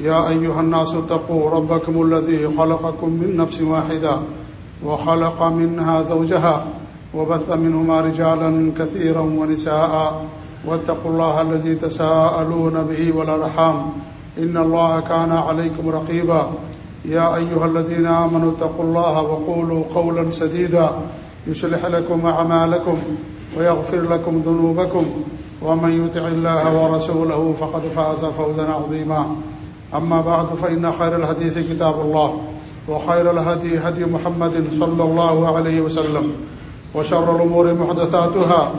يا أيها الناس اتقوا ربكم الذي خلقكم من نفس واحدة وخلق منها زوجها وبث منهما رجالا كثيرا ونساء واتقوا الله الذي تساءلون به والأرحام إن الله كان عليكم رقيبا يا أيها الذين آمنوا اتقوا الله وقولوا قولا سديدا يشلح لكم أعمالكم ويغفر لكم ذنوبكم ومن يطع الله ورسوله فقد فاز فوزا عظيما أما بعد، فإن خير الحديث كتاب الله، وخير الهدي هدي محمد صلى الله عليه وسلم، وشر الأمور محدثاتها،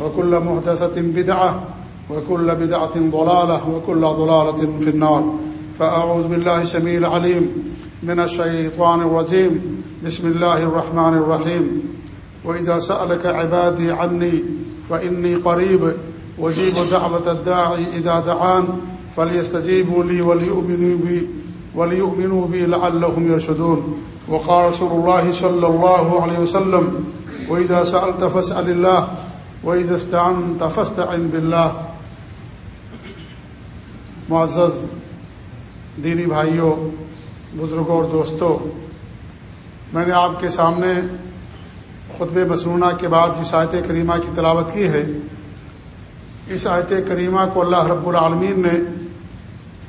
وكل محدثة بدعة، وكل بدعة ضلالة، وكل ضلالة في النار. فأعوذ بالله سميع العليم من الشيطان الرجيم. بسم الله الرحمن الرحيم. وإذا سألك عبادي عني، فإني قريب وجيب دعوة الداعي إذا دعان. فليستجيبوا لي وليؤمنوا بي وليؤمنوا بي لعلهم يرشدون وقال رسول الله صلى الله عليه وسلم وإذا سألت فاسأل الله وإذا استعنت فاستعن بالله معزز دینی بھائیوں، بزرگوں اور دوستوں، میں نے آپ کے سامنے خطب مسنونہ کے بعد جس آیت کریمہ کی تلاوت کی ہے، اس آیت کریمہ کو اللہ رب العالمین نے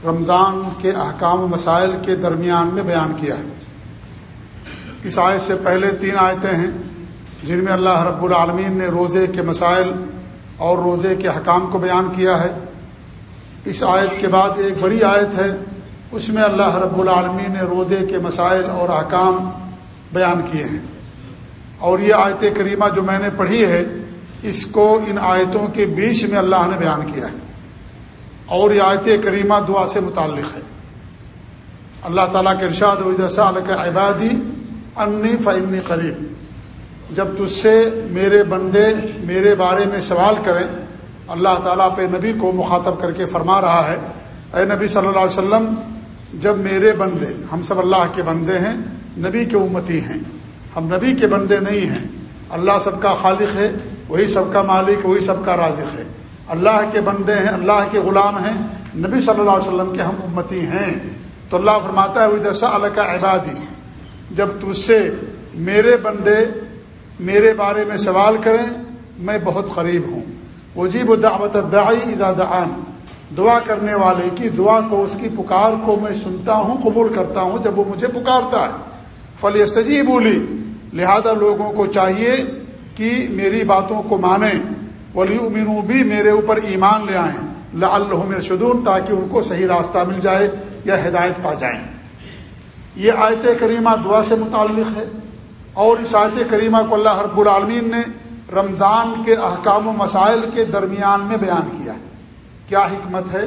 رمضان کے احکام و مسائل کے درمیان میں بیان کیا اس آیت سے پہلے تین آیتیں ہیں جن میں اللہ رب العالمین نے روزے کے مسائل اور روزے کے حکام کو بیان کیا ہے۔ اس آیت کے بعد ایک بڑی آیت ہے، اس میں اللہ رب العالمین نے روزے کے مسائل اور احکام بیان کیے ہیں۔ اور یہ آیت کریمہ جو میں نے پڑھی ہے، اس کو ان آیتوں کے بیچ میں اللہ نے بیان کیا ہے۔ اور یہ آیت کریمہ دعا سے متعلق ہے۔ اللہ تعالیٰ کے ارشاد وجہ کا عبادی انی فنی قریب جب تجھ سے میرے بندے میرے بارے میں سوال کریں، اللہ تعالیٰ پہ نبی کو مخاطب کر کے فرما رہا ہے، اے نبی صلی اللہ علیہ وسلم، جب میرے بندے، ہم سب اللہ کے بندے ہیں، نبی کے امتی ہیں، ہم نبی کے بندے نہیں ہیں، اللہ سب کا خالق ہے، وہی سب کا مالک، وہی سب کا رازق ہے۔ اللہ کے بندے ہیں، اللہ کے غلام ہیں، نبی صلی اللہ علیہ وسلم کے ہم امتی ہیں۔ تو اللہ فرماتا ہے وہی اللہ کا عبادی جب تجھ سے میرے بندے میرے بارے میں سوال کریں، میں بہت قریب ہوں۔ وجیب دعوت دعی دعان، دعا کرنے والے کی دعا کو، اس کی پکار کو میں سنتا ہوں، قبول کرتا ہوں جب وہ مجھے پکارتا ہے۔ فلی بولی لہذا لوگوں کو چاہیے کہ میری باتوں کو مانیں۔ ولی امین بھی میرے اوپر ایمان لے آئیں۔ اللہ شدون تاکہ ان کو صحیح راستہ مل جائے یا ہدایت پا جائیں۔ یہ آیت کریمہ دعا سے متعلق ہے۔ اور اس آیت کریمہ کو اللہ رب العالمین نے رمضان کے احکام و مسائل کے درمیان میں بیان کیا کیا حکمت ہے؟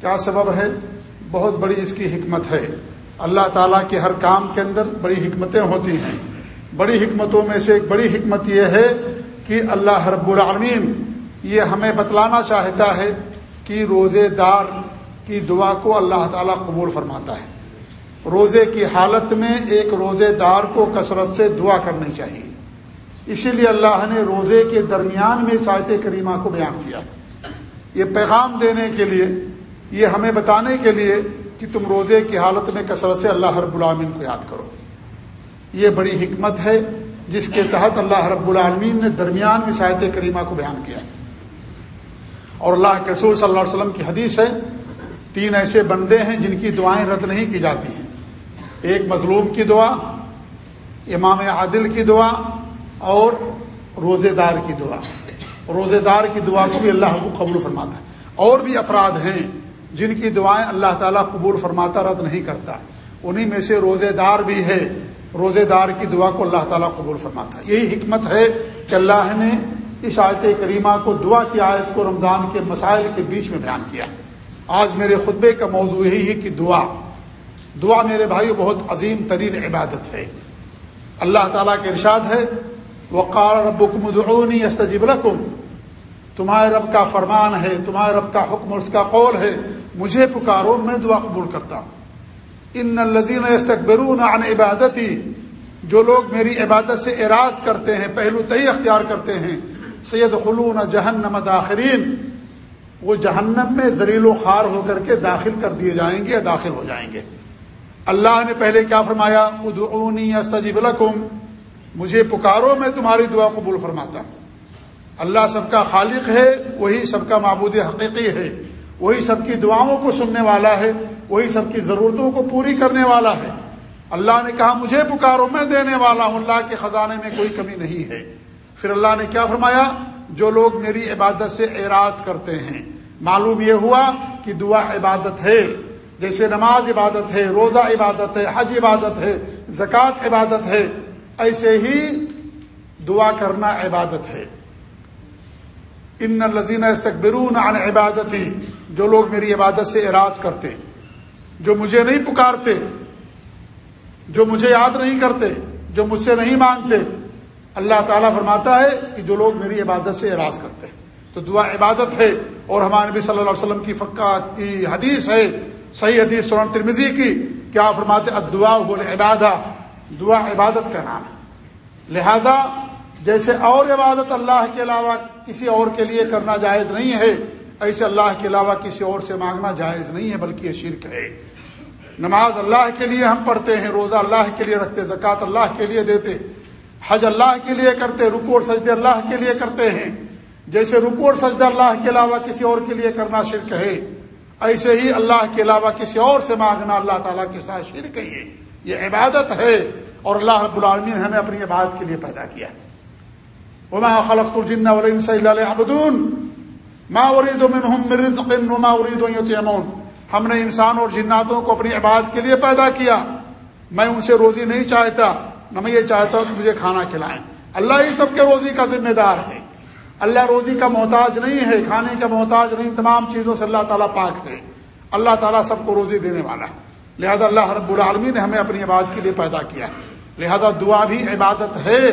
کیا سبب ہے؟ بہت بڑی اس کی حکمت ہے۔ اللہ تعالیٰ کے ہر کام کے اندر بڑی حکمتیں ہوتی ہیں۔ بڑی حکمتوں میں سے ایک بڑی حکمت یہ ہے کہ اللہ رب العالمین، یہ ہمیں بتلانا چاہتا ہے کہ روزے دار کی دعا کو اللہ تعالیٰ قبول فرماتا ہے۔ روزے کی حالت میں ایک روزے دار کو کثرت سے دعا کرنی چاہیے۔ اسی لیے اللہ نے روزے کے درمیان میں ساحت کریمہ کو بیان کیا۔ یہ پیغام دینے کے لیے، یہ ہمیں بتانے کے لیے کہ تم روزے کی حالت میں کثرت سے اللہ رب العالمین کو یاد کرو۔ یہ بڑی حکمت ہے۔ جس کے تحت اللہ رب العالمین نے درمیان میں ساحت کریمہ کو بیان کیا اور اللہ کے رسول صلی اللہ علیہ وسلم کی حدیث ہے، تین ایسے بندے ہیں جن کی دعائیں رد نہیں کی جاتی ہیں۔ ایک مظلوم کی دعا، امام عادل کی دعا اور روزے دار کی دعا۔ روزے دار کی دعا کو بھی اللہ کو قبول فرماتا ہے۔ اور بھی افراد ہیں جن کی دعائیں اللہ تعالیٰ قبول فرماتا، رد نہیں کرتا۔ انہی میں سے روزے دار بھی ہے۔ روزے دار کی دعا کو اللہ تعالیٰ قبول فرماتا ہے۔ یہی حکمت ہے کہ اللہ نے اس آیت کریمہ کو دعا کی آیت کو رمضان کے مسائل کے بیچ میں بیان کیا۔ آج میرے خطبے کا موضوع یہی ہے کہ دعا۔ دعا میرے بھائی بہت عظیم ترین عبادت ہے۔ اللہ تعالیٰ کے ارشاد ہے وقار رب ادعونی استجب لکم۔ تمہارے رب کا فرمان ہے، تمہارے رب کا حکم اس کا قول ہے، مجھے پکارو، میں دعا قبول کرتا ہوں۔ ان الزین استقبرون عن عبادتی، جو لوگ میری عبادت سے اراض کرتے ہیں، پہلو تہی اختیار کرتے ہیں سید خلون جہنم داخرین، وہ جہنم میں زریل و خوار ہو کر کے داخل کر دیے جائیں گے یا داخل ہو جائیں گے۔ اللہ نے پہلے کیا فرمایا؟ ادعونی استجب لکم، مجھے پکارو، میں تمہاری دعا قبول فرماتا ہوں۔ اللہ سب کا خالق ہے، وہی سب کا معبود حقیقی ہے، وہی سب کی دعاؤں کو سننے والا ہے وہی سب کی ضرورتوں کو پوری کرنے والا ہے۔ اللہ نے کہا، مجھے پکارو، میں دینے والا ہوں۔ اللہ کے خزانے میں کوئی کمی نہیں ہے۔ پھر اللہ نے کیا فرمایا؟ جو لوگ میری عبادت سے اعراض کرتے ہیں، معلوم یہ ہوا کہ دعا عبادت ہے۔ جیسے نماز عبادت ہے، روزہ عبادت ہے، حج عبادت ہے، زکوٰۃ عبادت ہے، ایسے ہی دعا کرنا عبادت ہے۔ ان الزین استقبرون عن عبادتی، جو لوگ میری عبادت سے اراض کرتے جو مجھے نہیں پکارتے، جو مجھے یاد نہیں کرتے، جو مجھ سے نہیں مانگتے، اللہ تعالیٰ فرماتا ہے کہ جو لوگ میری عبادت سے اراض کرتے تو دعا عبادت ہے اور ہمارے نبی صلی اللہ علیہ وسلم کی فقہ کی حدیث ہے، صحیح حدیث سورن ترمزی کی۔ کیا فرماتے دعا عبادہ دعا عبادت کا نام ہے۔ لہذا جیسے اور عبادت اللہ کے علاوہ کسی اور کے لیے کرنا جائز نہیں ہے، ایسے اللہ کے علاوہ کسی اور سے مانگنا جائز نہیں ہے، بلکہ یہ شرک ہے۔ نماز اللہ کے لیے ہم پڑھتے ہیں، روزہ اللہ کے لیے رکھتے، زکوٰۃ اللہ کے لیے دیتے، حج اللہ کے لیے کرتے رکو اور سجدے اللہ کے لیے کرتے ہیں۔ جیسے رکو اور سجدہ اللہ کے علاوہ کسی اور کے لیے کرنا شرک ہے، ایسے ہی اللہ کے علاوہ کسی اور سے مانگنا اللہ تعالیٰ کے ساتھ شرک ہے۔ یہ عبادت ہے اور اللہ رب العالمین ہمیں اپنی عبادت کے لیے پیدا کیا وما خلقت الجن والانس الا ليعبدون، ما اريد منهم من رزق وما اريد ان يطعمون۔ ہم نے انسان اور جناتوں کو اپنی عبادت کے لیے پیدا کیا۔ میں ان سے روزی نہیں چاہتا، نہ میں یہ چاہتا ہوں کہ مجھے کھانا کھلائیں۔ اللہ ہی سب کے روزی کا ذمہ دار ہے۔ اللہ روزی کا محتاج نہیں ہے، کھانے کا محتاج نہیں، تمام چیزوں سے اللہ تعالیٰ پاک ہے۔ اللہ تعالیٰ سب کو روزی دینے والا ہے۔ لہذا اللہ رب العالمین نے ہمیں اپنی عبادت کے لیے پیدا کیا۔ لہذا دعا بھی عبادت ہے۔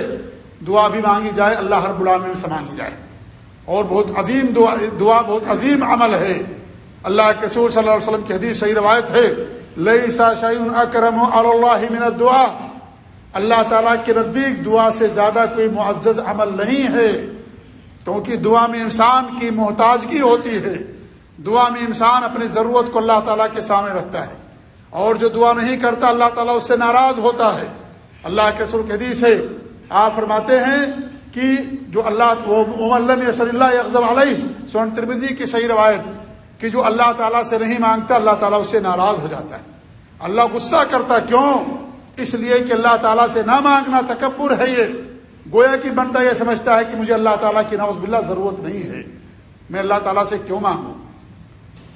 دعا بھی مانگی جائے، اللہ رب العالمین سے مانگی جائے۔ اور بہت عظیم دعا دعا بہت عظیم عمل ہے۔ اللہ کے رسول صلی اللہ علیہ وسلم کی حدیث صحیح روایت ہے لئی سا شعین اکرم اللہ من دعا اللہ تعالیٰ کے نزدیک دعا سے زیادہ کوئی معزز عمل نہیں ہے، کیونکہ دعا میں انسان کی محتاجگی ہوتی ہے۔ دعا میں انسان اپنی ضرورت کو اللہ تعالیٰ کے سامنے رکھتا ہے۔ اور جو دعا نہیں کرتا، اللہ تعالیٰ اس سے ناراض ہوتا ہے۔ اللہ کے سر حدیث ہے، آپ فرماتے ہیں کہ جو اللہ صلی اللہ اقدم علیہ سون تربزی کی صحیح روایت۔ کہ جو اللہ تعالیٰ سے نہیں مانگتا، اللہ تعالیٰ اس سے ناراض ہو جاتا ہے۔ اللہ غصہ کرتا کیوں؟ اس لیے کہ اللہ تعالیٰ سے نہ مانگنا تکبر ہے یہ۔ گویا کی بندہ یہ سمجھتا ہے کہ مجھے اللہ تعالیٰ کی نوز باللہ ضرورت نہیں ہے۔ میں اللہ تعالیٰ سے کیوں مانگوں؟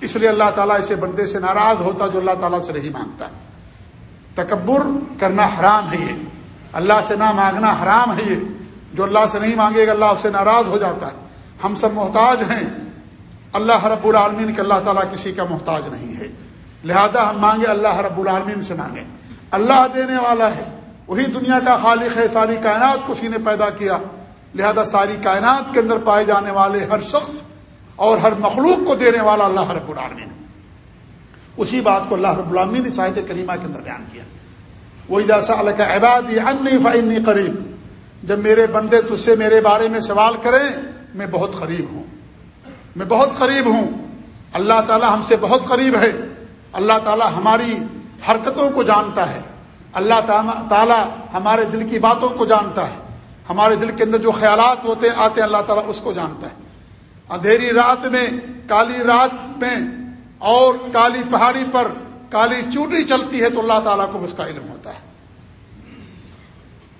اس لیے اللہ تعالیٰ اسے بندے سے ناراض ہوتا جو اللہ تعالیٰ سے نہیں مانگتا۔ تکبر کرنا حرام ہے یہ۔ اللہ سے نہ مانگنا حرام ہے یہ۔ جو اللہ سے نہیں مانگے گا، اللہ اس سے ناراض ہو جاتا ہے۔ ہم سب محتاج ہیں۔ اللہ رب العالمین کے اللہ تعالیٰ کسی کا محتاج نہیں ہے۔ لہذا ہم مانگے اللہ رب العالمین سے مانگے اللہ دینے والا ہے۔ وہی دنیا کا خالق ہے، ساری کائنات کو اسی نے پیدا کیا۔ لہذا ساری کائنات کے اندر پائے جانے والے ہر شخص اور ہر مخلوق کو دینے والا اللہ رب العالمین۔ اسی بات کو اللہ رب العالمین نے ساحت کریمہ کے اندر بیان کیا۔ وہ جیسا اللہ کا عباد انی فنی قریب جب میرے بندے تج سے میرے بارے میں سوال کریں، میں بہت قریب ہوں۔ میں بہت قریب ہوں۔ اللہ تعالی ہم سے بہت قریب ہے۔ اللہ تعالی ہماری حرکتوں کو جانتا ہے۔ اللہ تعالی ہمارے دل کی باتوں کو جانتا ہے۔ ہمارے دل کے اندر جو خیالات ہوتے ہیں آتے ہیں، اللہ تعالیٰ اس کو جانتا ہے۔ اندھیری رات میں، کالی رات میں اور کالی پہاڑی پر کالی چوٹی چلتی ہے تو اللہ تعالیٰ کو اس کا علم ہوتا ہے۔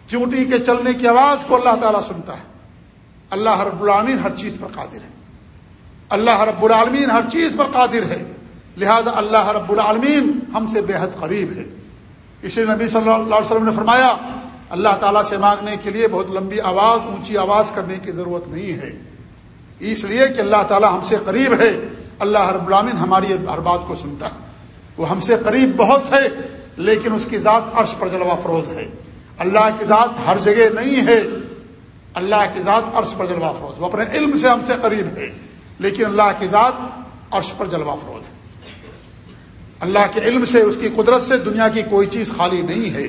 چونٹی کے چلنے کی آواز کو اللہ تعالیٰ سنتا ہے۔ اللہ رب العالمین ہر چیز پر قادر ہے۔ اللہ رب العالمین ہر چیز پر قادر ہے۔ لہذا اللہ رب العالمین ہم سے بے حد قریب ہے۔ اسی نبی صلی اللہ علیہ وسلم نے فرمایا، اللہ تعالیٰ سے مانگنے کے لیے بہت لمبی آواز، اونچی آواز کرنے کی ضرورت نہیں ہے۔ اس لیے کہ اللہ تعالیٰ ہم سے قریب ہے۔ اللہ رب العالمین ہماری ہر بات کو سنتا ہے۔ وہ ہم سے قریب بہت ہے، لیکن اس کی ذات عرش پر جلوہ فروز ہے۔ اللہ کی ذات ہر جگہ نہیں ہے۔ اللہ کی ذات عرش پر جلوہ فروز۔ وہ اپنے علم سے ہم سے قریب ہے۔ لیکن اللہ کی ذات عرش پر جلوہ فروز ہے۔ اللہ کے علم سے، اس کی قدرت سے دنیا کی کوئی چیز خالی نہیں ہے۔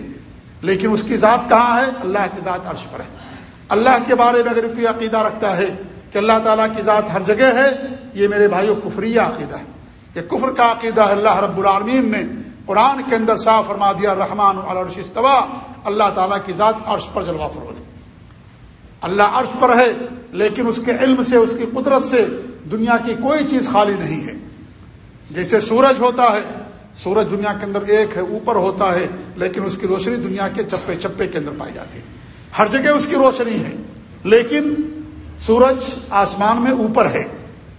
لیکن اس کی ذات کہاں ہے؟ اللہ کی ذات عرش پر ہے۔ اللہ کے بارے میں اگر کوئی عقیدہ رکھتا ہے کہ اللہ تعالیٰ کی ذات ہر جگہ ہے، یہ میرے بھائیوں کفری عقیدہ ہے۔ یہ کفر کا عقیدہ ہے۔ اللہ رب العالمین نے قرآن کے اندر صاف فرما دیا رحمان الرش استوا اللہ تعالیٰ کی ذات عرش پر جلوہ فروز اللہ عرش پر ہے، لیکن اس کے علم سے، اس کی قدرت سے دنیا کی کوئی چیز خالی نہیں ہے۔ جیسے سورج ہوتا ہے، سورج دنیا کے اندر ایک ہے، اوپر ہوتا ہے، لیکن اس کی روشنی دنیا کے چپے چپے کے اندر پائی جاتی ہے۔ ہر جگہ اس کی روشنی ہے، لیکن سورج آسمان میں اوپر ہے۔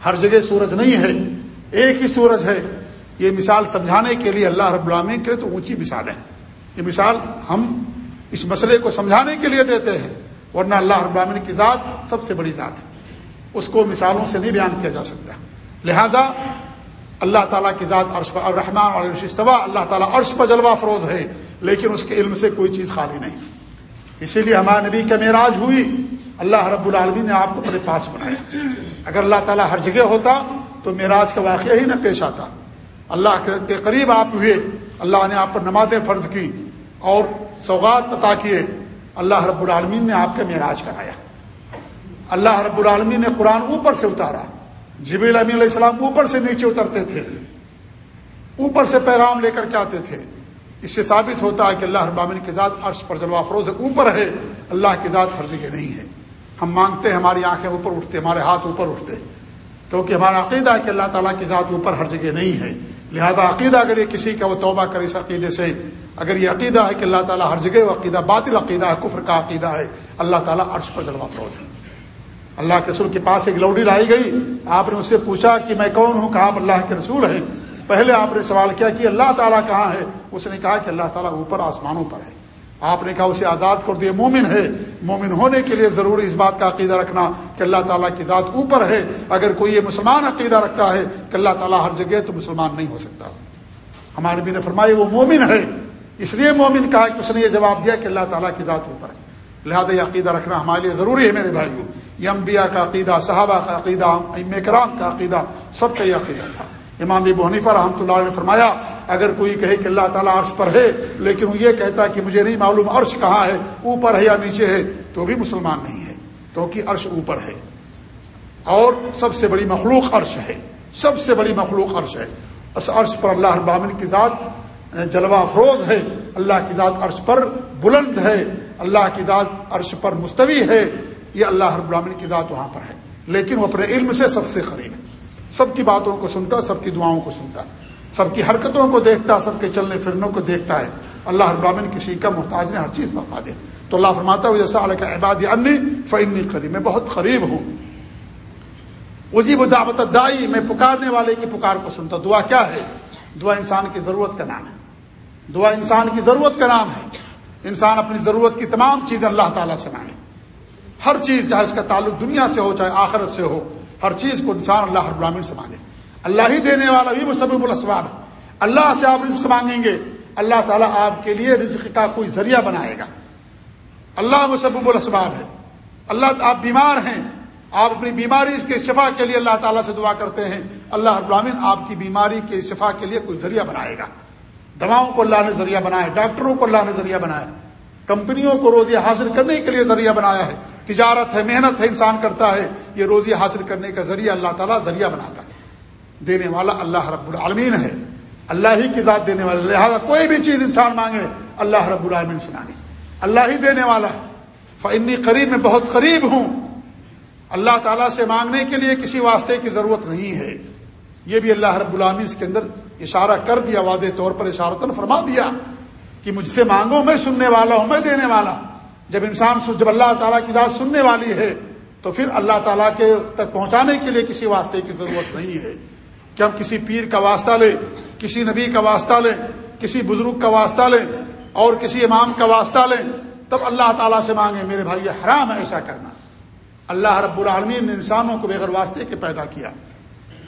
ہر جگہ سورج نہیں ہے، ایک ہی سورج ہے۔ یہ مثال سمجھانے کے لیے اللہ رب العالمین کے لیے تو اونچی مثال ہے۔ یہ مثال ہم اس مسئلے کو سمجھانے کے لیے دیتے ہیں، ورنہ اللہ رب العالمین کی ذات سب سے بڑی ذات ہے۔ اس کو مثالوں سے نہیں بیان کیا جا سکتا۔ لہذا اللہ تعالیٰ کی ذات عرش پر الرحمٰن اور استوا اللہ تعالیٰ عرش پر جلوہ فروز ہے، لیکن اس کے علم سے کوئی چیز خالی نہیں۔ اسی لیے ہمارے نبی کا معراج ہوئی۔ اللہ رب العالمین نے آپ کو اپنے پاس بنایا۔ اگر اللہ تعالیٰ ہر جگہ ہوتا تو معراج کا واقعہ ہی نہ پیش آتا۔ اللہ کے قریب آپ ہوئے۔ اللہ نے آپ پر نمازیں فرض کی اور سوغات عطا کیے۔ اللہ رب العالمین نے آپ کا معراج کرایا۔ اللہ رب العالمین نے قرآن اوپر سے اتارا۔ جبیل امین علیہ السلام اوپر سے نیچے اترتے تھے۔ اوپر سے پیغام لے کر کے آتے تھے۔ اس سے ثابت ہوتا ہے کہ اللہ ابامن کی ذات عرش پر جلوہ افروز اوپر ہے۔ اللہ کی ذات ہر جگہ نہیں ہے۔ ہم مانگتے ہیں ہماری آنکھیں اوپر اٹھتے، ہمارے ہاتھ اوپر اٹھتے۔ کیونکہ ہمارا عقیدہ ہے کہ اللہ تعالیٰ کی ذات اوپر ہر جگہ نہیں ہے۔ لہذا عقیدہ اگر یہ کسی کا وہ توبہ کرے اس عقیدے سے، اگر یہ عقیدہ ہے کہ اللہ تعالیٰ ہر جگہ وہ عقیدہ، باطل عقیدہ ہے، کفر کا عقیدہ ہے، اللہ تعالیٰ عرش پر جلوہ افروز ہے۔ اللہ کے رسول کے پاس ایک لوڈی لائی گئی۔ آپ نے اس سے پوچھا کہ میں کون ہوں؟ کہا آپ اللہ کے رسول ہیں۔ پہلے آپ نے سوال کیا کہ اللہ تعالیٰ کہاں ہے؟ اس نے کہا کہ اللہ تعالیٰ اوپر آسمانوں پر ہے۔ آپ نے کہا اسے آزاد کر دیا۔ مومن ہے۔ مومن ہونے کے لیے ضروری اس بات کا عقیدہ رکھنا کہ اللہ تعالیٰ کی ذات اوپر ہے۔ اگر کوئی یہ مسلمان عقیدہ رکھتا ہے کہ اللہ تعالیٰ ہر جگہ تو مسلمان نہیں ہو سکتا۔ ہمارے بھی نے فرمایا وہ مومن ہے۔ اس لیے مومن کہا کہ اس نے یہ جواب دیا کہ اللہ تعالیٰ کی ذات اوپر ہے۔ لہٰذا یہ عقیدہ رکھنا ہمارے لیے ضروری ہے میرے بھائیوں۔ یہ انبیاء کا عقیدہ، صحابہ کا عقیدہ ام کرام کا عقیدہ، سب کا یہ عقیدہ تھا۔ امام ابو حنیفہ رحمۃ اللہ نے فرمایا، اگر کوئی کہے کہ اللہ تعالیٰ عرش پر ہے، لیکن وہ یہ کہتا ہے کہ مجھے نہیں معلوم عرش کہاں ہے، اوپر ہے یا نیچے ہے، تو بھی مسلمان نہیں ہے، کیونکہ عرش اوپر ہے۔ اور سب سے بڑی مخلوق عرش ہے، سب سے بڑی مخلوق عرش ہے۔ اس عرش پر اللہ ابامن کی ذات جلوہ افروز ہے۔ اللہ کی ذات عرش پر بلند ہے۔ اللہ کی ذات عرش پر مستوی ہے۔ یہ اللہ رب العالمین کی ذات وہاں پر ہے۔ لیکن وہ اپنے علم سے سب سے قریب ہے۔ سب کی باتوں کو سنتا، سب کی دعاؤں کو سنتا۔ سب کی حرکتوں کو دیکھتا، سب کے چلنے پھرنے کو دیکھتا ہے۔ اللہ رب العالمین کسی کا محتاج نے ہر چیز بتا دے تو اللہ فرماتا ہوں جیسا اللہ کا عباد انی فنی قریب میں بہت قریب ہوں۔ اجیب دعوت دائی میں پکارنے والے کی پکار کو سنتا۔ دعا کیا ہے؟ دعا انسان کی ضرورت کا نام ہے۔ دعا انسان کی ضرورت کا نام ہے۔ انسان اپنی ضرورت کی تمام چیزیں اللہ تعالیٰ سے مانگے۔ ہر چیز چاہے اس کا تعلق دنیا سے ہو چاہے آخرت سے ہو، ہر چیز کو انسان اللہ العالمین سے مانگے۔ اللہ ہی دینے والا بھی مسبب الاسباب ہے۔ اللہ سے آپ رزق مانگیں گے، اللہ تعالیٰ آپ کے لیے رزق کا کوئی ذریعہ بنائے گا۔ اللہ مسبب الاسباب ہے۔ اللہ آپ بیمار ہیں، آپ اپنی بیماری کے شفا کے لیے اللہ تعالیٰ سے دعا کرتے ہیں۔ اللہ العالمین آپ کی بیماری کے شفا کے لیے کوئی ذریعہ بنائے گا۔ دواؤں کو اللہ نے ذریعہ بنایا، ڈاکٹروں کو اللہ نے ذریعہ بنایا۔ کمپنیوں کو روزی حاصل کرنے کے لیے ذریعہ بنایا ہے۔ تجارت ہے، محنت ہے، انسان کرتا ہے، یہ روزی حاصل کرنے کا ذریعہ اللہ تعالیٰ ذریعہ بناتا ہے۔ دینے والا اللہ رب العالمین ہے۔ اللہ ہی کی ذات دینے والا، لہٰذا کوئی بھی چیز انسان مانگے، اللہ رب العالمین سے مانگے۔ اللہ ہی دینے والا ہے۔ فنی قریب میں بہت قریب ہوں۔ اللہ تعالیٰ سے مانگنے کے لیے کسی واسطے کی ضرورت نہیں ہے۔ یہ بھی اللہ رب العالمین اس کے اندر اشارہ کر دیا، واضح طور پر اشارتن فرما دیا کہ مجھ سے مانگو، میں سننے والا ہوں، میں دینے والا۔ جب انسان جب اللہ تعالیٰ کی ذات سننے والی ہے، تو پھر اللہ تعالیٰ کے تک پہنچانے کے لیے کسی واسطے کی ضرورت نہیں ہے۔ کہ ہم کسی پیر کا واسطہ لیں، کسی نبی کا واسطہ لیں، کسی بزرگ کا واسطہ لیں اور کسی امام کا واسطہ لیں، تب اللہ تعالیٰ سے مانگے میرے بھائی حرام ہے ایسا کرنا۔ اللہ رب العالمین نے انسانوں کو بغیر واسطے کے پیدا کیا۔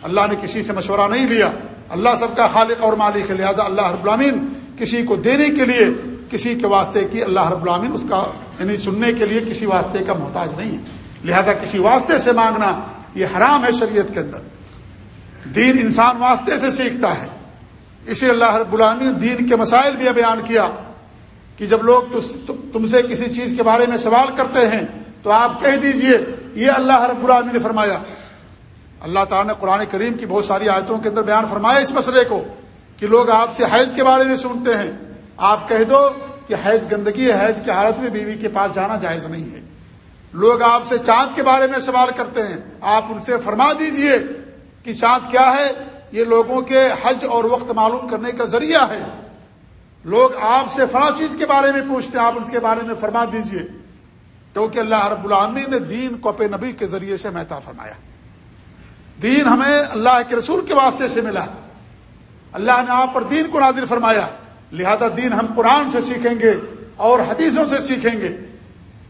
اللہ نے کسی سے مشورہ نہیں لیا۔ اللہ سب کا خالق اور مالک ہے، لہٰذا اللہ رب العالمین کسی کو دینے کے لیے کسی کے واسطے کی اللہ رب العالمین اس کا یعنی سننے کے لیے کسی واسطے کا محتاج نہیں ہے۔ لہذا کسی واسطے سے مانگنا یہ حرام ہے شریعت کے اندر۔ دین انسان واسطے سے سیکھتا ہے۔ اسی اللہ رب العالمین نے دین کے مسائل بھی بیان کیا کہ جب لوگ تم سے کسی چیز کے بارے میں سوال کرتے ہیں تو آپ کہہ دیجیے، یہ اللہ رب العالمین نے فرمایا۔ اللہ تعالیٰ نے قرآن کریم کی بہت ساری آیتوں کے اندر بیان فرمایا اس مسئلے کو کہ لوگ آپ سے حیض کے بارے میں سنتے ہیں۔ آپ کہہ دو کہ حیض گندگی ہے، حیض کی حالت میں بیوی کے پاس جانا جائز نہیں ہے۔ لوگ آپ سے چاند کے بارے میں سوال کرتے ہیں۔ آپ ان سے فرما دیجیے کہ چاند کیا ہے؟ یہ لوگوں کے حج اور وقت معلوم کرنے کا ذریعہ ہے۔ لوگ آپ سے فلاں چیز کے بارے میں پوچھتے ہیں، آپ اس کے بارے میں فرما دیجیے۔ کیونکہ اللہ رب العالمین نے دین کو اپنے نبی کے ذریعے سے مہتا فرمایا۔ دین ہمیں اللہ کے رسول کے واسطے سے ملا۔ اللہ نے آپ پر دین کو نازل فرمایا۔ لہذا دین ہم قرآن سے سیکھیں گے اور حدیثوں سے سیکھیں گے۔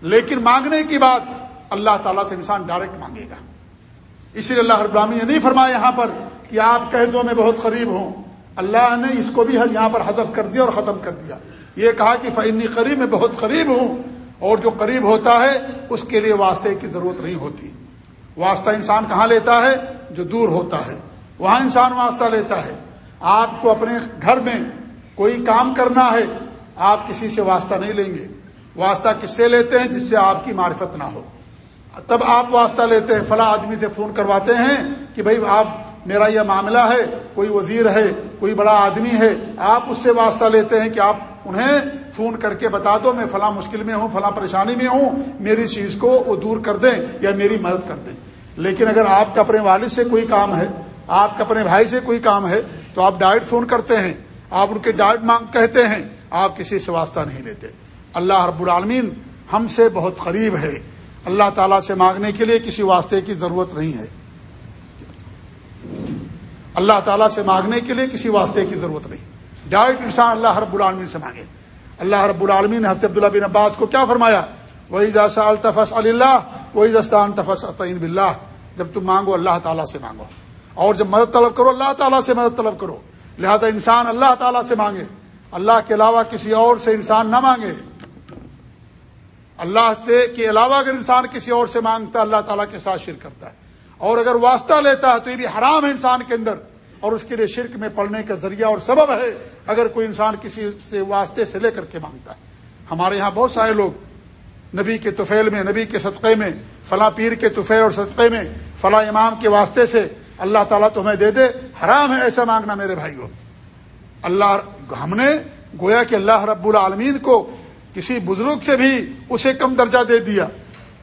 لیکن مانگنے کی بات اللہ تعالیٰ سے انسان ڈائریکٹ مانگے گا۔ اسی لیے اللہ رب نے نہیں فرمایا یہاں پر کہ آپ کہہ دو میں بہت قریب ہوں۔ اللہ نے اس کو بھی یہاں پر حذف کر دیا اور ختم کر دیا۔ یہ کہا کہ فعنی قریب میں بہت قریب ہوں۔ اور جو قریب ہوتا ہے، اس کے لیے واسطے کی ضرورت نہیں ہوتی۔ واسطہ انسان کہاں لیتا ہے؟ جو دور ہوتا ہے۔ وہاں انسان واسطہ لیتا ہے۔ آپ کو اپنے گھر میں کوئی کام کرنا ہے، آپ کسی سے واسطہ نہیں لیں گے۔ واسطہ کس سے لیتے ہیں؟ جس سے آپ کی معرفت نہ ہو۔ تب آپ واسطہ لیتے ہیں۔ فلاں آدمی سے فون کرواتے ہیں کہ بھائی، آپ، میرا یہ معاملہ ہے، کوئی وزیر ہے، کوئی بڑا آدمی ہے، آپ اس سے واسطہ لیتے ہیں کہ آپ انہیں فون کر کے بتا دو، میں فلاں مشکل میں ہوں، فلاں پریشانی میں ہوں، میری چیز کو وہ دور کر دیں یا میری مدد کر دیں۔ لیکن اگر آپ کا اپنے والد سے کوئی کام ہے، آپ کا اپنے بھائی سے کوئی کام ہے، تو آپ ڈائریکٹ فون کرتے ہیں۔ آپ ان کے ڈائریکٹ مانگ کہتے ہیں، آپ کسی سے واسطہ نہیں لیتے۔ اللہ رب العالمین ہم سے بہت قریب ہے۔ اللہ تعالیٰ سے مانگنے کے لیے کسی واسطے کی ضرورت نہیں ہے۔ اللہ تعالیٰ سے مانگنے کے لیے کسی واسطے کی ضرورت نہیں۔ ڈائریکٹ انسان اللہ رب العالمین سے مانگے۔ اللہ رب العالمین حضرت عبداللہ بن عباس کو کیا فرمایا؟ وہی داسا الطفس اللہ وہی دستان تفس عطین بلّہ جب تم مانگو، اللہ تعالیٰ سے مانگو۔ اور جب مدد طلب کرو، اللہ تعالیٰ سے مدد طلب کرو۔ لہذا انسان اللہ تعالیٰ سے مانگے۔ اللہ کے علاوہ کسی اور سے انسان نہ مانگے۔ اللہ کے علاوہ اگر انسان کسی اور سے مانگتا ہے، اللہ تعالیٰ کے ساتھ شرک کرتا ہے۔ اور اگر واسطہ لیتا ہے تو یہ بھی حرام ہے انسان کے اندر۔ اور اس کے لیے شرک میں پڑھنے کا ذریعہ اور سبب ہے اگر کوئی انسان کسی سے واسطے سے لے کر کے مانگتا ہے۔ ہمارے یہاں بہت سارے لوگ نبی کے توفیل میں، نبی کے صدقے میں، فلاں پیر کے توفیل اور صدقے میں، فلاں امام کے واسطے سے اللہ تعالیٰ تمہیں دے دے۔ حرام ہے ایسا مانگنا میرے بھائیوں اللہ، ہم نے گویا کہ اللہ رب العالمین کو کسی بزرگ سے بھی اسے کم درجہ دے دیا۔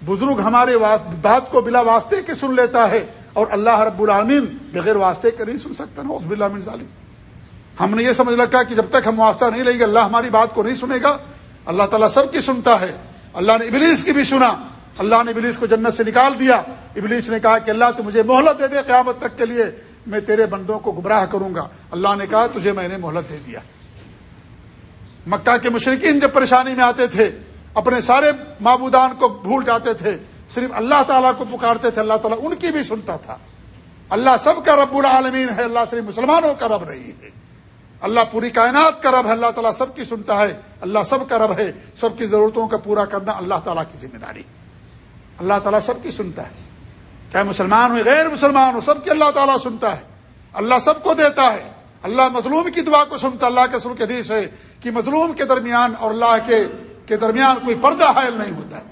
بزرگ ہمارے بات کو بلا واسطے کے سن لیتا ہے اور اللہ رب العالمین بغیر واسطے کے نہیں سن سکتا۔ نا بلّہ ظالم ہم نے یہ سمجھ رکھا کہ جب تک ہم واسطہ نہیں لیں گے، اللہ ہماری بات کو نہیں سنے گا۔ اللہ تعالیٰ سب کی سنتا ہے۔ اللہ نے ابلیس کی بھی سنا۔ اللہ نے ابلیس کو جنت سے نکال دیا۔ ابلیس نے کہا کہ اللہ تو مجھے مہلت دے دے قیامت تک کے لیے۔ میں تیرے بندوں کو گمراہ کروں گا۔ اللہ نے کہا تجھے میں نے مہلت دے دیا۔ مکہ کے مشرقین جب پریشانی میں آتے تھے، اپنے سارے معبودان کو بھول جاتے تھے۔ صرف اللہ تعالیٰ کو پکارتے تھے، اللہ تعالیٰ ان کی بھی سنتا تھا۔ اللہ سب کا رب العالمین ہے، اللہ صرف مسلمانوں کا رب نہیں ہے۔ اللہ پوری کائنات کا رب ہے، اللہ تعالیٰ سب کی سنتا ہے۔ اللہ سب کا رب ہے، سب کی ضرورتوں کا پورا کرنا اللہ تعالیٰ کی ذمہ داری۔ اللہ تعالیٰ سب کی سنتا ہے۔ چاہے مسلمان ہو غیر مسلمان ہو، سب کی اللہ تعالیٰ سنتا ہے۔ اللہ سب کو دیتا ہے۔ اللہ مظلوم کی دعا کو سنتا اللہ کے سن کے حدیث ہے کہ مظلوم کے درمیان اور اللہ کے کے درمیان کوئی پردہ حائل نہیں ہوتا ہے۔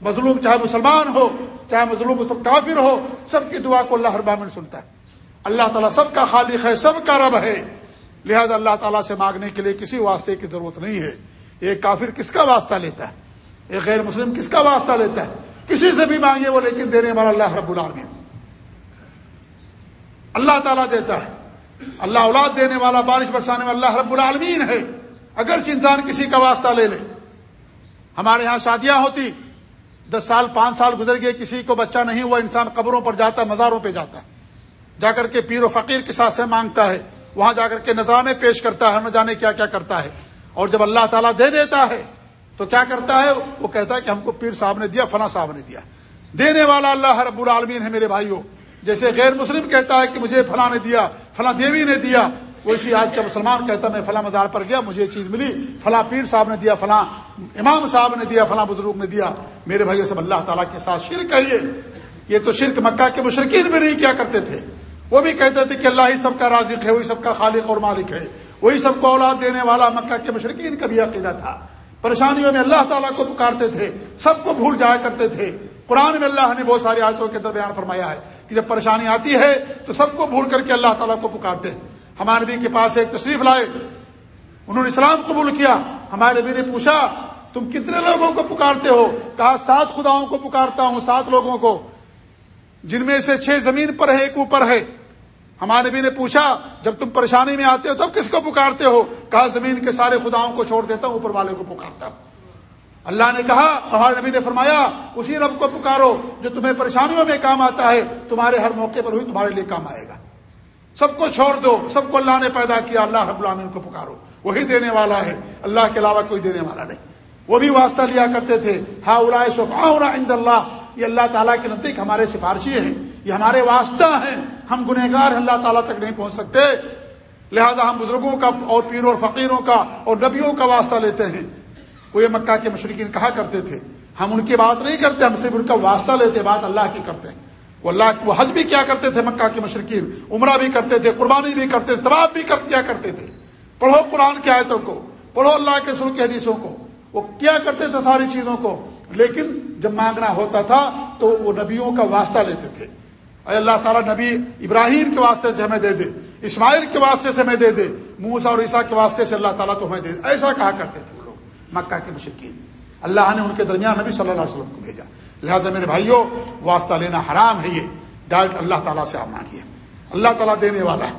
مظلوم چاہے مسلمان ہو، چاہے مظلوم کافر ہو، سب کی دعا کو اللہ ہر سنتا ہے۔ اللہ تعالیٰ سب کا خالق ہے، سب کا رب ہے۔ لہذا اللہ تعالیٰ سے مانگنے کے لیے کسی واسطے کی ضرورت نہیں ہے۔ ایک کافر کس کا واسطہ لیتا ہے؟ ایک غیر مسلم کس کا واسطہ لیتا ہے؟ کسی سے بھی مانگے وہ، لیکن دینے والا اللہ رب العالمین۔ اللہ تعالیٰ دیتا ہے۔ اللہ اولاد دینے والا، بارش برسانے والا اللہ رب العالمین ہے۔ اگر انسان کسی کا واسطہ لے لے۔ ہمارے یہاں شادیاں ہوتی، دس سال، پانچ سال گزر گئے، کسی کو بچہ نہیں ہوا، انسان قبروں پر جاتا، مزاروں پہ جاتا۔ جا کر کے پیر و فقیر کے ساتھ سے مانگتا ہے۔ وہاں جا کر کے نذرانے پیش کرتا ہے نہ جانے کیا کیا کرتا ہے۔ اور جب اللہ تعالیٰ دے دیتا ہے تو کیا کرتا ہے؟ وہ کہتا ہے کہ ہم کو پیر صاحب نے دیا فنا صاحب نے دیا۔ دینے والا اللہ رب العالمین ہے میرے بھائیوں۔ جیسے غیر مسلم کہتا ہے کہ مجھے فلاں نے دیا، فلاں دیوی نے دیا، وہ اسی آج کا مسلمان کہتا میں فلاں مزار پر گیا، مجھے یہ چیز ملی۔ فلاں پیر صاحب نے دیا، فلاں امام صاحب نے دیا، فلاں بزرگ نے دیا۔ میرے بھائی سب اللہ تعالیٰ کے ساتھ شرک ہے یہ۔ یہ تو شرک مکہ کے مشرقین بھی نہیں کیا کرتے تھے۔ وہ بھی کہتے تھے کہ اللہ ہی سب کا رازق ہے، وہی سب کا خالق اور مالک ہے۔ وہی سب کو اولاد دینے والا مکہ کے مشرقین کا بھی عقیدہ تھا۔ پریشانیوں میں اللہ تعالیٰ کو پکارتے تھے، سب کو بھول جایا کرتے تھے۔ قرآن میں اللہ نے بہت ساری آیتوں کے اندر بیان فرمایا ہے کہ جب پریشانی آتی ہے تو سب کو بھول کر کے اللہ تعالیٰ کو پکارتے ہیں۔ ہمارے نبی کے پاس ایک تشریف لائے، انہوں نے اسلام قبول کیا۔ ہمارے نبی نے پوچھا، تم کتنے لوگوں کو پکارتے ہو؟ کہا، سات خداؤں کو پکارتا ہوں، سات لوگوں کو۔ جن میں سے چھ زمین پر ہے، ایک اوپر ہے۔ ہمارے نبی نے پوچھا، جب تم پریشانی میں آتے ہو تب کس کو پکارتے ہو؟ کہا، زمین کے سارے خداؤں کو چھوڑ دیتا ہوں، اوپر والے کو پکارتا ہوں۔ اللہ نے کہا، ہمارے نبی نے فرمایا، اسی رب کو پکارو جو تمہیں پریشانیوں میں کام آتا ہے، تمہارے ہر موقع پر ہوئی تمہارے لیے کام آئے گا۔ سب کو چھوڑ دو، سب کو اللہ نے پیدا کیا، اللہ رب العالمین کو پکارو۔ وہی دینے والا ہے، اللہ کے علاوہ کوئی دینے والا نہیں۔ وہ بھی واسطہ لیا کرتے تھے ہا عند اللہ۔ یہ اللہ تعالیٰ کے نزدیک ہمارے سفارشی ہیں، یہ ہمارے واسطہ ہیں۔ ہم گنہگار اللہ تعالیٰ تک نہیں پہنچ سکتے۔ لہذا ہم بزرگوں کا اور پیروں اور فقیروں کا اور نبیوں کا واسطہ لیتے ہیں۔ وہ یہ مکہ کے مشرقین کہا کرتے تھے، ہم ان کی بات نہیں کرتے، ہم صرف ان کا واسطہ لیتے، بات اللہ کی کرتے ہیں۔ وہ اللہ وہ حج بھی کیا کرتے تھے مکہ کے مشرقین عمرہ بھی کرتے تھے، قربانی بھی کرتے تھے طباب بھی کیا کرتے تھے۔ پڑھو قرآن کی آیتوں کو، پڑھو اللہ کے سر کے حدیثوں کو۔ وہ کیا کرتے تھے ساری چیزوں کو، لیکن جب مانگنا ہوتا تھا تو وہ نبیوں کا واسطہ لیتے تھے۔ اے اللہ تعالیٰ نبی ابراہیم کے واسطے سے ہمیں دے دے، اسماعیل کے واسطے سے ہمیں دے دے موسا اور عیسیٰ کے واسطے سے اللہ تعالیٰ تو ہمیں دے دے۔ ایسا کہا کرتے تھے وہ لوگ، مکہ کے مشرقین اللہ نے ان کے درمیان نبی صلی اللہ علیہ وسلم کو بھیجا۔ لہٰذا میرے بھائیوں، واسطہ لینا حرام ہے یہ۔ ڈائریکٹ اللہ تعالیٰ سے آپ مانگیے۔ اللہ تعالیٰ دینے والا ہے۔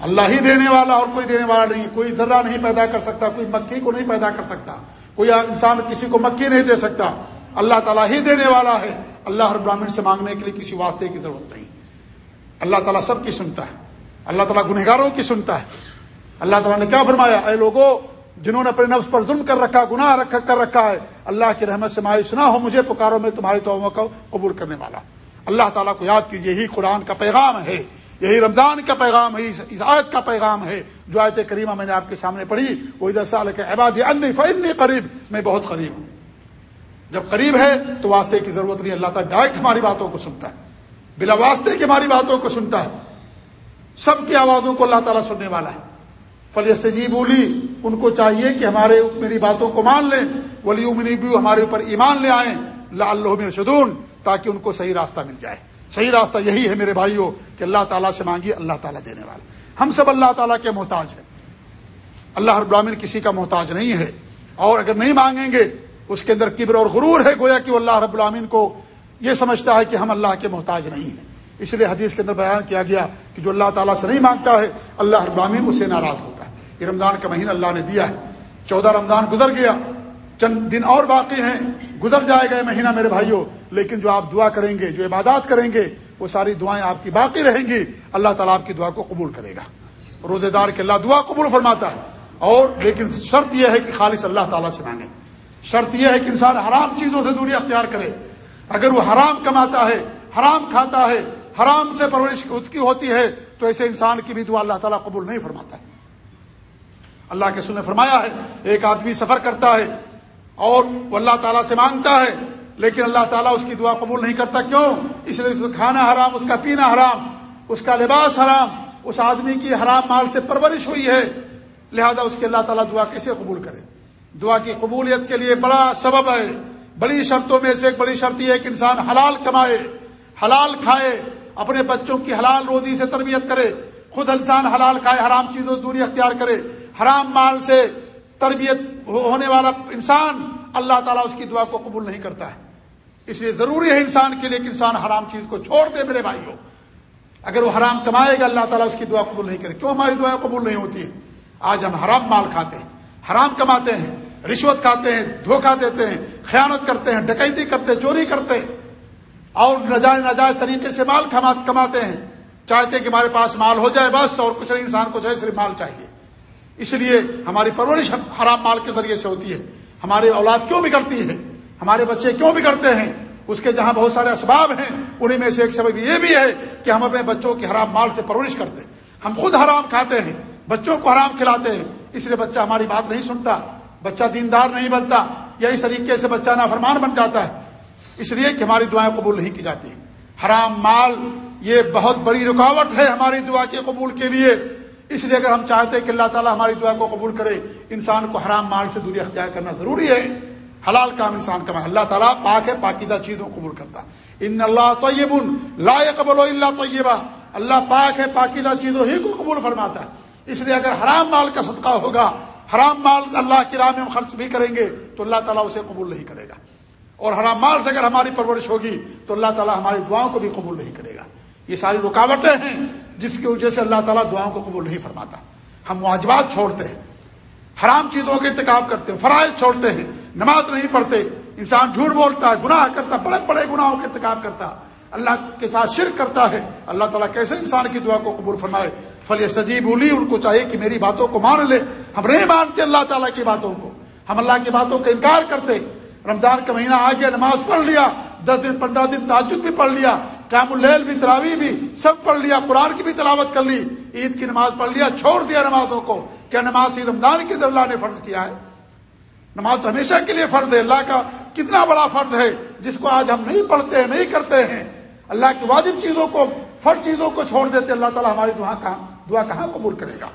اللہ ہی دینے والا اور کوئی دینے والا نہیں، کوئی ذرہ نہیں پیدا کر سکتا، کوئی مکھی کو نہیں پیدا کر سکتا۔ کوئی انسان کسی کو مکی نہیں دے سکتا۔ اللہ تعالیٰ ہی دینے والا ہے۔ اللہ رب براہمن سے مانگنے کے لیے کسی واسطے کی ضرورت نہیں۔ اللہ تعالیٰ سب کی سنتا ہے۔ اللہ تعالیٰ گنہگاروں کی سنتا ہے۔ اللہ تعالیٰ نے کیا فرمایا؟ اے لوگوں جنہوں نے اپنے نفس پر ظلم کر رکھا، گناہ رکھ کر رکھا ہے، اللہ کی رحمت سے مایوس نہ ہو، مجھے پکارو، میں تمہاری توبہ کو قبول کرنے والا اللہ تعالیٰ کو یاد کیجیے، یہی قرآن کا پیغام ہے۔ یہی رمضان کا پیغام ہے اس آیت کا پیغام ہے۔ جو آیت کریمہ میں نے آپ کے سامنے پڑھی، وہ ادھر سال کے عباد ان فن قریب، میں بہت قریب ہوں۔ جب قریب ہے تو واسطے کی ضرورت نہیں، اللہ تعالیٰ ڈائریکٹ ہماری باتوں کو سنتا ہے، بلا واسطے کی ہماری باتوں کو سنتا ہے۔ سب کی آوازوں کو اللہ تعالیٰ سننے والا ہے۔ فلیست جی بولی ان کو چاہیے کہ ہمارے میری باتوں کو مان لیں۔ ولی منی بھی ہمارے اوپر ایمان لے آئیں۔ اللہ شدون تاکہ ان کو صحیح راستہ مل جائے۔ صحیح راستہ یہی ہے میرے بھائیوں کہ اللہ تعالیٰ سے مانگیے، اللہ تعالیٰ دینے والا۔ ہم سب اللہ تعالیٰ کے محتاج ہیں۔ اللہ ہر کسی کا محتاج نہیں ہے۔ اور اگر نہیں مانگیں گے اس کے اندر کبر اور غرور ہے، گویا کہ اللہ رب العامین کو یہ سمجھتا ہے کہ ہم اللہ کے محتاج نہیں ہیں۔ اس لیے حدیث کے اندر بیان کیا گیا کہ جو اللہ تعالیٰ سے نہیں مانگتا ہے، اللہ رب العامین اس سے ناراض ہوتا ہے۔ یہ رمضان کا مہینہ اللہ نے دیا ہے۔ چودہ رمضان گزر گیا۔ چند دن اور باقی ہیں۔ گزر جائے گا مہینہ میرے بھائیوں لیکن جو آپ دعا کریں گے، جو عبادات کریں گے، وہ ساری دعائیں آپ کی باقی رہیں گی۔ اللہ تعالیٰ آپ کی دعا کو قبول کرے گا۔ روزے دار کے اللہ دعا قبول فرماتا ہے۔ اور لیکن شرط یہ ہے کہ خالص اللہ تعالیٰ سے مانگے۔ شرط یہ ہے کہ انسان حرام چیزوں سے دوری اختیار کرے۔ اگر وہ حرام کماتا ہے، حرام کھاتا ہے، حرام سے پرورش اس کی ہوتی ہے، تو ایسے انسان کی بھی دعا اللہ تعالیٰ قبول نہیں فرماتا۔ ہے اللہ کے سن فرمایا ہے، ایک آدمی سفر کرتا ہے اور وہ اللہ تعالیٰ سے مانگتا ہے، لیکن اللہ تعالیٰ اس کی دعا قبول نہیں کرتا۔ کیوں؟ اس لیے کھانا حرام، اس کا پینا حرام، اس کا لباس حرام، اس آدمی کی حرام مال سے پرورش ہوئی ہے۔ لہذا اس کی اللہ تعالیٰ دعا کیسے قبول کرے؟ دعا کی قبولیت کے لیے بڑا سبب ہے۔ بڑی شرطوں میں سے ایک بڑی شرط یہ ہے کہ انسان حلال کمائے، حلال کھائے، اپنے بچوں کی حلال روزی سے تربیت کرے۔ خود انسان حلال کھائے، حرام چیزوں سے دوری اختیار کرے۔ حرام مال سے تربیت ہونے والا انسان اللہ تعالیٰ اس کی دعا کو قبول نہیں کرتا ہے۔ اس لیے ضروری ہے انسان کے لیے کہ انسان حرام چیز کو چھوڑ دے، میرے بھائیوں اگر وہ حرام کمائے گا، اللہ تعالیٰ اس کی دعا قبول نہیں کرے۔ کیوں ہماری دعائیں قبول نہیں ہوتی؟ آج ہم حرام مال کھاتے ہیں۔ حرام کماتے ہیں، رشوت کھاتے ہیں، دھوکہ دیتے ہیں، خیانت کرتے ہیں، ڈکیتی کرتے ہیں، چوری کرتے ہیں۔ اور نجائز نجائز طریقے سے مال کماتے ہیں۔ چاہتے کہ ہمارے پاس مال ہو جائے بس، اور کچھ نہیں، انسان کو چاہے صرف مال چاہیے۔ اس لیے ہماری پرورش حرام مال کے ذریعے سے ہوتی ہے۔ ہماری اولاد کیوں بگڑتی ہے ہمارے بچے کیوں بگڑتے ہیں؟ اس کے جہاں بہت سارے اسباب ہیں انہیں میں سے ایک سبب یہ بھی ہے کہ ہم اپنے بچوں کی حرام مال سے پرورش کرتے ہیں۔ ہم خود حرام کھاتے ہیں، بچوں کو حرام کھلاتے ہیں اس لیے بچہ ہماری بات نہیں سنتا، بچہ دیندار نہیں بنتا یا اس طریقے سے بچہ نافرمان بن جاتا ہے۔ اس لیے کہ ہماری دعائیں قبول نہیں کی جاتی۔ حرام مال، یہ بہت بڑی رکاوٹ ہے ہماری دعا کے قبول کے لیے۔ اس لیے اگر ہم چاہتے ہیں کہ اللہ تعالیٰ ہماری دعا کو قبول کرے، انسان کو حرام مال سے دوری اختیار کرنا ضروری ہے۔ حلال کام انسان کا اللہ تعالیٰ پاک ہے، پاکیزہ چیزوں کو قبول کرتا۔ ان اللہ طیب لا قبل اللہ طیبہ۔ اللہ پاک ہے، پاکیزہ چیزوں ہی کو قبول فرماتا ہے۔ اس لیے اگر حرام مال کا صدقہ ہوگا، حرام مال اللہ کی راہ میں ہم خرچ بھی کریں گے، تو اللہ تعالیٰ اسے قبول نہیں کرے گا۔ اور حرام مال سے اگر ہماری پرورش ہوگی، تو اللہ تعالیٰ ہماری دعاؤں کو بھی قبول نہیں کرے گا۔ یہ ساری رکاوٹیں ہیں جس کی وجہ سے اللہ تعالیٰ دعاؤں کو قبول نہیں فرماتا۔ ہم واجبات چھوڑتے ہیں، حرام چیزوں کا انتخاب کرتے ہیں، فرائض چھوڑتے ہیں، نماز نہیں پڑھتے، انسان جھوٹ بولتا ہے گناہ کرتا، بڑے بڑے گناہوں کا انتخاب کرتا۔ اللہ کے ساتھ شرک کرتا ہے۔ اللہ تعالیٰ کیسے انسان کی دعا کو قبول فرمائے؟ فلی سجیب بولی ان کو چاہیے کہ میری باتوں کو مان لے۔ ہم نہیں مانتے اللہ تعالیٰ کی باتوں کو۔ ہم اللہ کی باتوں کا انکار کرتے۔ رمضان کا مہینہ آ گیا، نماز پڑھ لیا۔ دس دن، پندرہ دن تعجد بھی پڑھ لیا۔ قیام اللیل بھی تراوی بھی، سب پڑھ لیا۔ قرآن کی بھی تلاوت کر لی۔ عید کی نماز پڑھ لیا، چھوڑ دیا نمازوں کو۔ کیا نماز ہی رمضان کی اللہ نے فرض کیا ہے؟ نماز تو ہمیشہ کے لیے فرض ہے۔ اللہ کا کتنا بڑا فرض ہے، جس کو آج ہم نہیں پڑھتے ہیں نہیں کرتے ہیں۔ اللہ کی واجب چیزوں کو، فرض چیزوں کو چھوڑ دیتے، اللہ تعالیٰ ہماری دعا کہاں دعا کہاں قبول کرے گا؟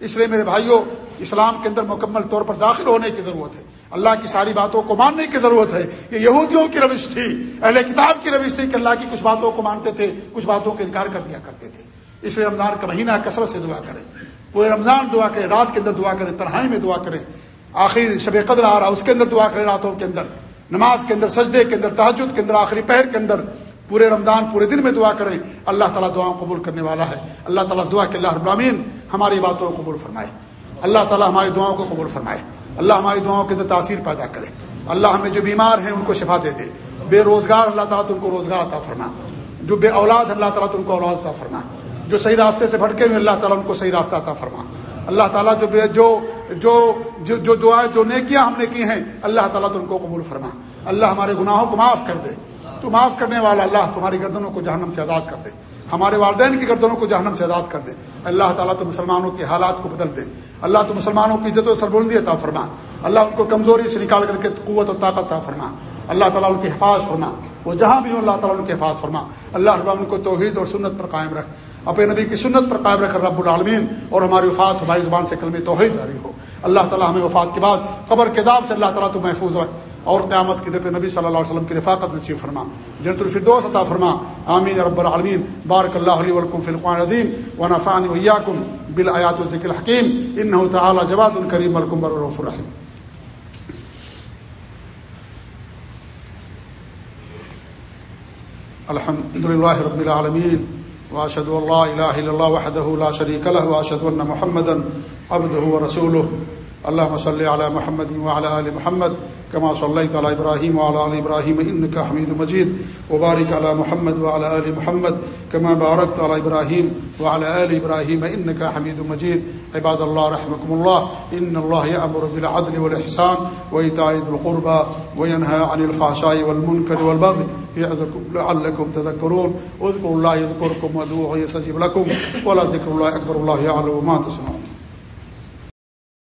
اس لیے میرے بھائیوں اسلام کے اندر مکمل طور پر داخل ہونے کی ضرورت ہے۔ اللہ کی ساری باتوں کو ماننے کی ضرورت ہے۔ یہ یہودیوں کی روش تھی، اہل کتاب کی روش تھی کہ اللہ کی کچھ باتوں کو مانتے تھے، کچھ باتوں کا انکار کر دیا کرتے تھے۔ اس لیے رمضان کا مہینہ کثرت سے دعا کریں پورے رمضان دعا کریں رات کے اندر دعا کریں تنہائی میں دعا کریں آخری شب قدر آ رہا، اس کے اندر دعا کریں راتوں کے اندر۔ نماز کے اندر، سجدے کے اندر تحجد کے اندر، آخری پہر کے اندر۔ پورے رمضان، پورے دن میں دعا کریں۔ اللہ تعالیٰ دعاؤں قبول کرنے والا ہے۔ اللہ تعالیٰ دعا کہ اللہ ابرامین ہماری باتوں کو قبول فرمائے۔ اللہ تعالیٰ ہماری دعاؤں کو قبول فرمائے۔ اللہ ہماری دعاؤں کے اندر تاثیر پیدا کرے۔ اللہ ہمیں جو بیمار ہیں ان کو شفا دے دے۔ بے روزگار اللہ تعالیٰ تم کو روزگار عطا فرما۔ جو بے اولاد اللہ تعالیٰ تم کو اولاد عطا فرما۔ جو صحیح راستے سے بھٹکے ہوئے اللہ تعالیٰ ان کو صحیح راستہ عطا فرما۔ اللہ تعالیٰ جو بے جو جو جو جو دعائیں جو نیکیاں ہم نے کی ہیں، اللہ تعالیٰ تم کو قبول فرما۔ اللہ ہمارے گناہوں کو معاف کر دے۔ تو معاف کرنے والا اللہ تمہاری گردنوں کو جہنم سے آزاد کر دے۔ ہمارے والدین کی گردنوں کو جہنم سے آزاد کر دے۔ اللہ تعالیٰ تو مسلمانوں کے حالات کو بدل دے۔ اللہ تو مسلمانوں کی عزت و سربلندی عطا فرما۔ اللہ ان کو کمزوری سے نکال کر کے قوت و طاقت عطا فرما۔ اللہ تعالیٰ ان کے حفاظ فرما۔ وہ جہاں بھی ہوں اللہ تعالیٰ ان کے حفاظ فرما۔ اللہ ان کو توحید اور سنت پر قائم رکھ۔ اپنے نبی کی سنت پر قائم رکھ رب العالمین اور ہماری وفات ہماری زبان سے کلم توحید جاری ہو۔ اللہ تعالیٰ ہمیں وفات کے بعد قبر کے داب سے اللہ تعالیٰ تو محفوظ رکھ۔ اور قیامت کے کی طرف نبی صلی اللہ علیہ وسلم کی رفاقت نصیب فرما۔ جنت الفردوس عطا فرما۔ آمین رب العالمین۔ بارک اللہ علیہ ولکم فی القرآن الدیم و نفانی ویاکم بالآیات الذکر الحکیم۔ انہ تعالی جواد الکریم الکم برف الرحیم۔ الحمد لله رب العالمين واشهد ان لا اله الا الله وحده لا شريك له واشهد ان محمدا عبده ورسوله اللهم صل على محمد وعلى ال محمد۔ كما صليت على إبراهيم وعلى آل إبراهيم إنك حميد مجيد. وبارك على محمد وعلى آل محمد كما باركت على إبراهيم وعلى آل إبراهيم إنك حميد مجيد. عباد الله، رحمكم الله. إن الله يأمر بالعدل والإحسان وإيتاء ذي القربى وينهى عن الفحشاء والمنكر والبغي يعظكم لعلكم تذكرون. اذكروا الله يذكركم وادعوه يستجيب لكم. ولا ذكر الله أكبر. الله يعلم ما تصنعون.